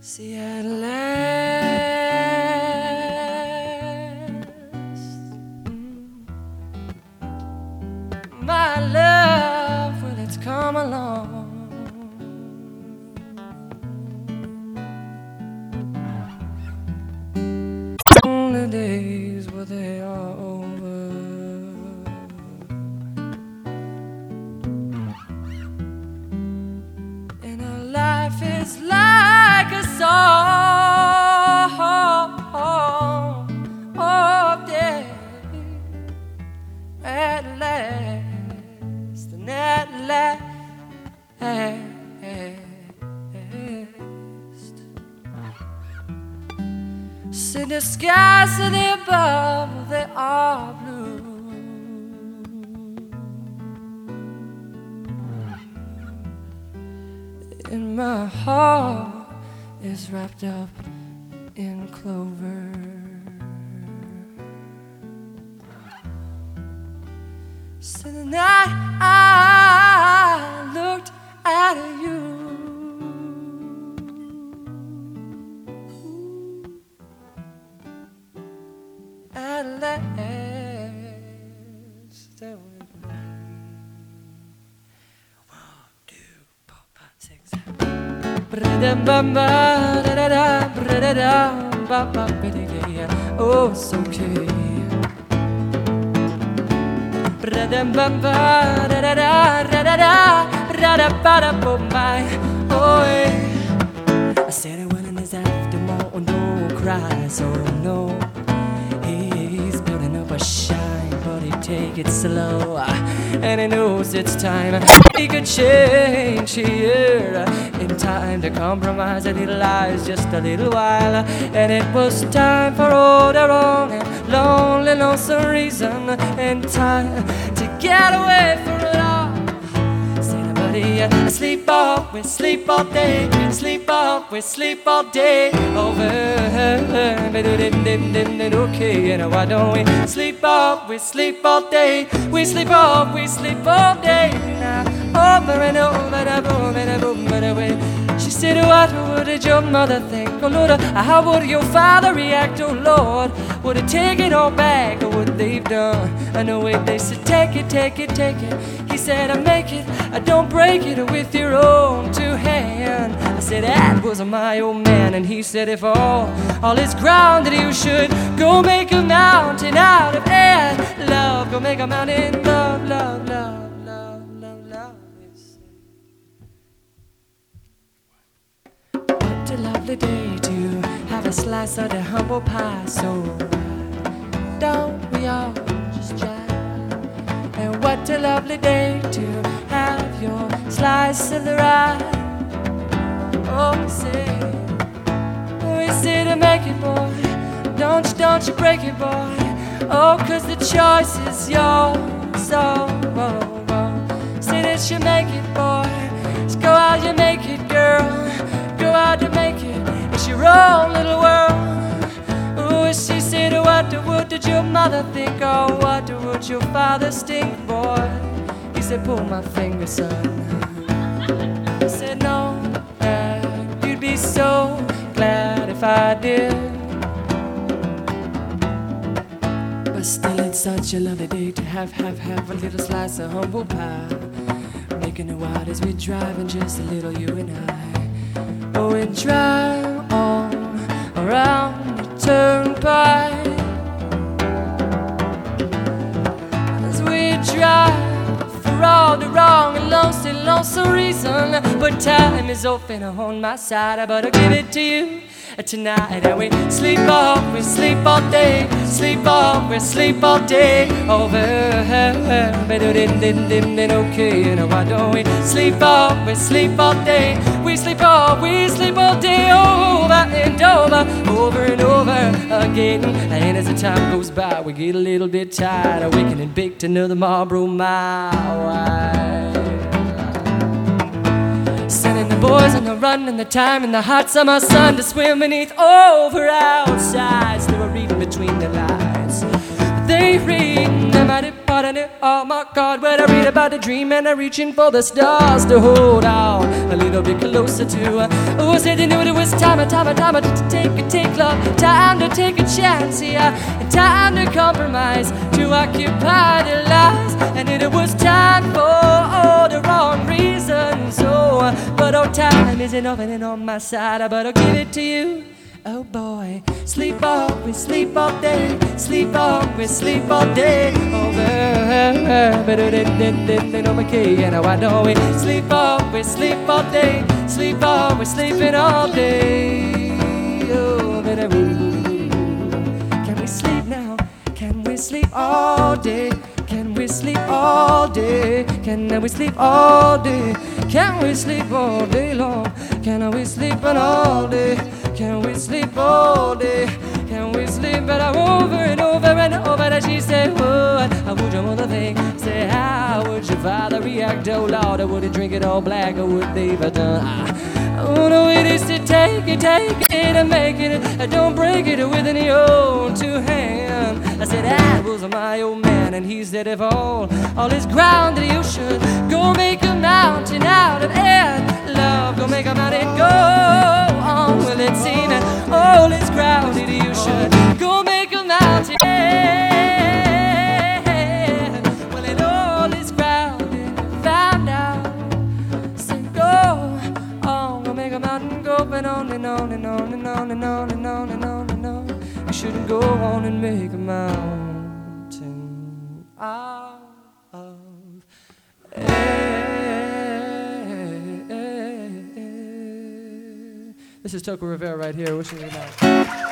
See at last, my love, will it's come along. The days were they are over. And our life is like See the skies of the above, they are blue. And my heart is wrapped up in clover. So the night I looked at you. Last, was me. One, two, four, five, six, seven. Oh, it's da-da-ba-da-boom, bye. Oh. I said it when in his afternoon, don't cry, so no. A shine, but he take it slow, and he knows it's time. He could change here in time to compromise and little lies just a little while, and it was time for all the wrong and lonely, lonesome reason and time to get away from. Nobody uh, sleep all, we sleep all day, sleep all, we sleep all day over. Okay, and why don't we sleep all, we sleep all day, we sleep all, we sleep all day now over and over and over and over and over. She said, What would your mother think? Oh Lord, uh, how would your father react? Oh Lord, would he take it all back or what they've done? I know it, they said, Take it, take it, take it. He said, I make it, I don't break it with your own two hands. I said, That was my old man, and he said, If all, all is ground that you should go make a mountain out of air. Love, go make a mountain, love, love, love, lovely day to have a slice of the humble pie. So don't we all just try? And what a lovely day to have your slice of the rye. Oh, say, we say to make it, boy. Don't you, don't you break it, boy. Oh, cause the choice is yours. So, oh, oh. say that you make it, boy. Just go out, you make it, girl. To make it. It's your own little world. Ooh, she said, What would did your mother think? Oh, what would your father think, boy? He said, Pull my finger, son. I said, No, Dad, you'd be so glad if I did. But still, it's such a lovely day to have, have, have a little slice of humble pie. Making it wild as we drive, and just a little you and I. We drive on around wrong and lonesome, lonesome reason. But time is often on my side, but I'll give it to you tonight. And we sleep off, we sleep all day, sleep off, we sleep all day over. Better than okay, and why don't we sleep off, we sleep all day, we sleep off, we sleep all day over and over, over and over again. And as the time goes by, we get a little bit tired of waking and baked another Marlboro my boys on the run and the time in the hot summer sun to swim beneath over outsides. They were reading between the lines. And on my card when I read about the dream and I'm reaching for the stars to hold on a little bit closer to. Uh, oh, said they knew it was time, time, time to take a take love, time to take a chance, yeah, time to compromise, to occupy the lies, and it was time for all the wrong reasons. So, uh, but oh, time isn't often on my side, but I'll give it to you. Oh boy, sleep all, we sleep all day, sleep all, we sleep all day. Over, better than than than than over K. And why don't we sleep all, we sleep all day, sleep all, we sleeping all day. Oh, better, can we sleep now? Can we sleep all day? Can we sleep all day? Can we sleep all day? Can we sleep all day long? Can we sleep all day? Can we sleep all day? Can we sleep? I'm over and over and over. And she said, What? How would your mother think? Say, How would your father react? Oh Lord, would he drink it all black or would they have done? I, no, it is to take it, take it and make it. Don't break it with any old two hands. I said, That was my old man, and he said, If all, all is ground that you should go make a mountain out of air. Love, go make a mountain go it's in all is crowded. You should go. Make This is Toco Rivera right here, wishing you night.